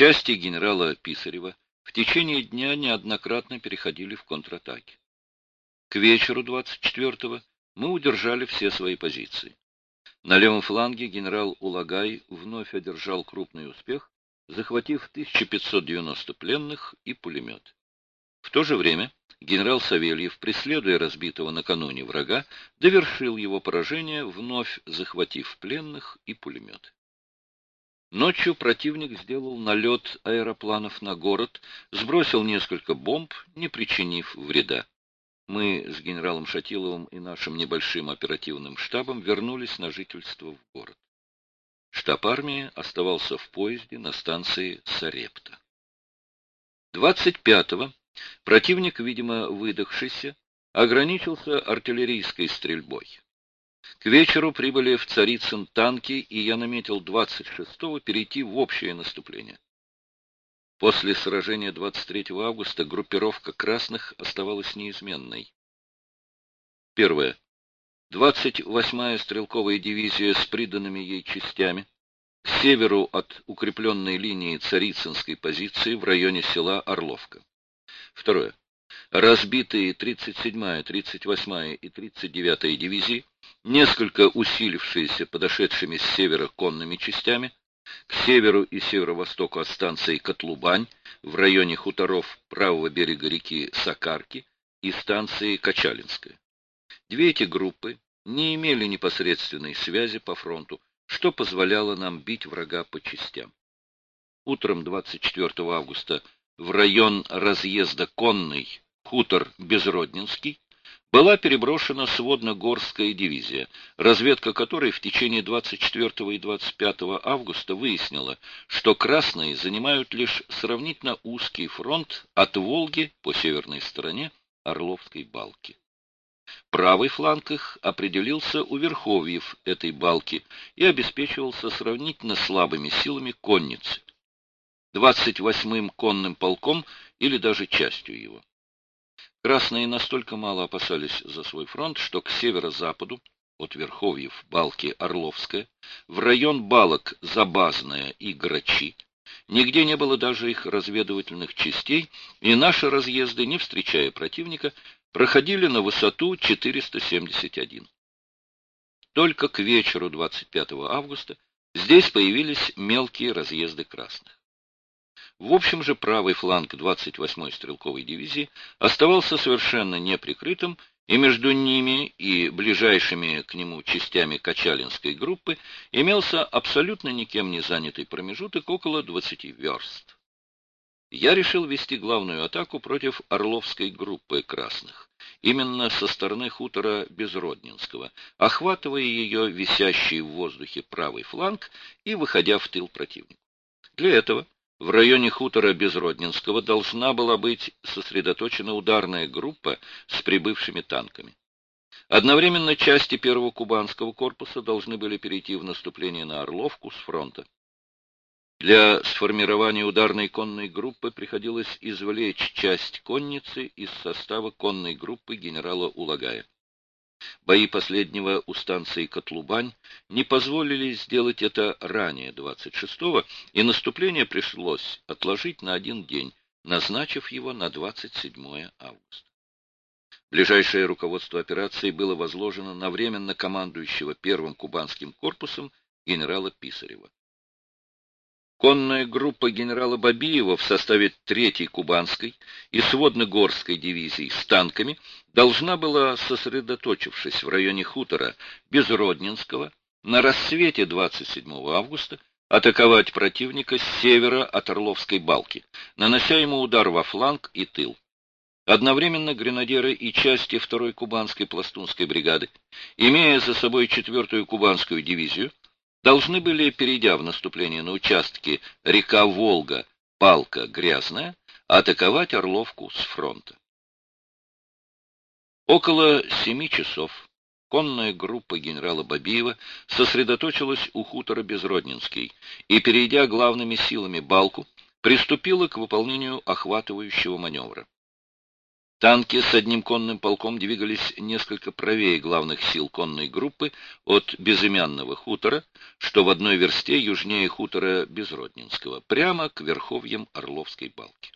Части генерала Писарева в течение дня неоднократно переходили в контратаки. К вечеру 24-го мы удержали все свои позиции. На левом фланге генерал Улагай вновь одержал крупный успех, захватив 1590 пленных и пулемет. В то же время генерал Савельев, преследуя разбитого накануне врага, довершил его поражение, вновь захватив пленных и пулемет. Ночью противник сделал налет аэропланов на город, сбросил несколько бомб, не причинив вреда. Мы с генералом Шатиловым и нашим небольшим оперативным штабом вернулись на жительство в город. Штаб армии оставался в поезде на станции Сарепта. 25-го противник, видимо, выдохшийся, ограничился артиллерийской стрельбой. К вечеру прибыли в Царицын танки, и я наметил 26-го перейти в общее наступление. После сражения 23 августа группировка красных оставалась неизменной. Первое. 28-я стрелковая дивизия с приданными ей частями к северу от укрепленной линии Царицынской позиции в районе села Орловка. Второе. Разбитые 37-я, 38-я и 39-я дивизии несколько усилившиеся подошедшими с севера конными частями, к северу и северо-востоку от станции Котлубань в районе хуторов правого берега реки Сакарки и станции Качалинская. Две эти группы не имели непосредственной связи по фронту, что позволяло нам бить врага по частям. Утром 24 августа в район разъезда Конный, хутор Безроднинский, была переброшена сводно-горская дивизия, разведка которой в течение 24 и 25 августа выяснила, что красные занимают лишь сравнительно узкий фронт от Волги по северной стороне Орловской балки. Правый фланг их определился у верховьев этой балки и обеспечивался сравнительно слабыми силами конницы, 28-м конным полком или даже частью его. Красные настолько мало опасались за свой фронт, что к северо-западу, от Верховьев, Балки, Орловская, в район Балок, Забазная и Грачи, нигде не было даже их разведывательных частей, и наши разъезды, не встречая противника, проходили на высоту 471. Только к вечеру 25 августа здесь появились мелкие разъезды красных. В общем же, правый фланг 28-й стрелковой дивизии оставался совершенно неприкрытым, и между ними и ближайшими к нему частями Качалинской группы имелся абсолютно никем не занятый промежуток около 20 верст. Я решил вести главную атаку против Орловской группы красных, именно со стороны хутора Безроднинского, охватывая ее висящий в воздухе правый фланг и выходя в тыл противника. Для этого в районе хутора Безроднинского должна была быть сосредоточена ударная группа с прибывшими танками. Одновременно части первого кубанского корпуса должны были перейти в наступление на Орловку с фронта. Для сформирования ударной конной группы приходилось извлечь часть конницы из состава конной группы генерала Улагая. Бои последнего у станции Котлубань не позволили сделать это ранее 26-го, и наступление пришлось отложить на один день, назначив его на 27 августа. Ближайшее руководство операции было возложено на временно командующего первым кубанским корпусом генерала Писарева. Конная группа генерала Бабиева в составе 3-й Кубанской и Сводно-Горской дивизий с танками должна была, сосредоточившись в районе хутора Безроднинского, на рассвете 27 августа атаковать противника с севера от Орловской балки, нанося ему удар во фланг и тыл. Одновременно гренадеры и части 2-й Кубанской пластунской бригады, имея за собой 4-ю Кубанскую дивизию, должны были, перейдя в наступление на участке река Волга, Палка, Грязная, атаковать Орловку с фронта. Около семи часов конная группа генерала Бабиева сосредоточилась у хутора Безроднинский и, перейдя главными силами Балку, приступила к выполнению охватывающего маневра. Танки с одним конным полком двигались несколько правее главных сил конной группы от безымянного хутора, что в одной версте южнее хутора Безроднинского, прямо к верховьям Орловской балки.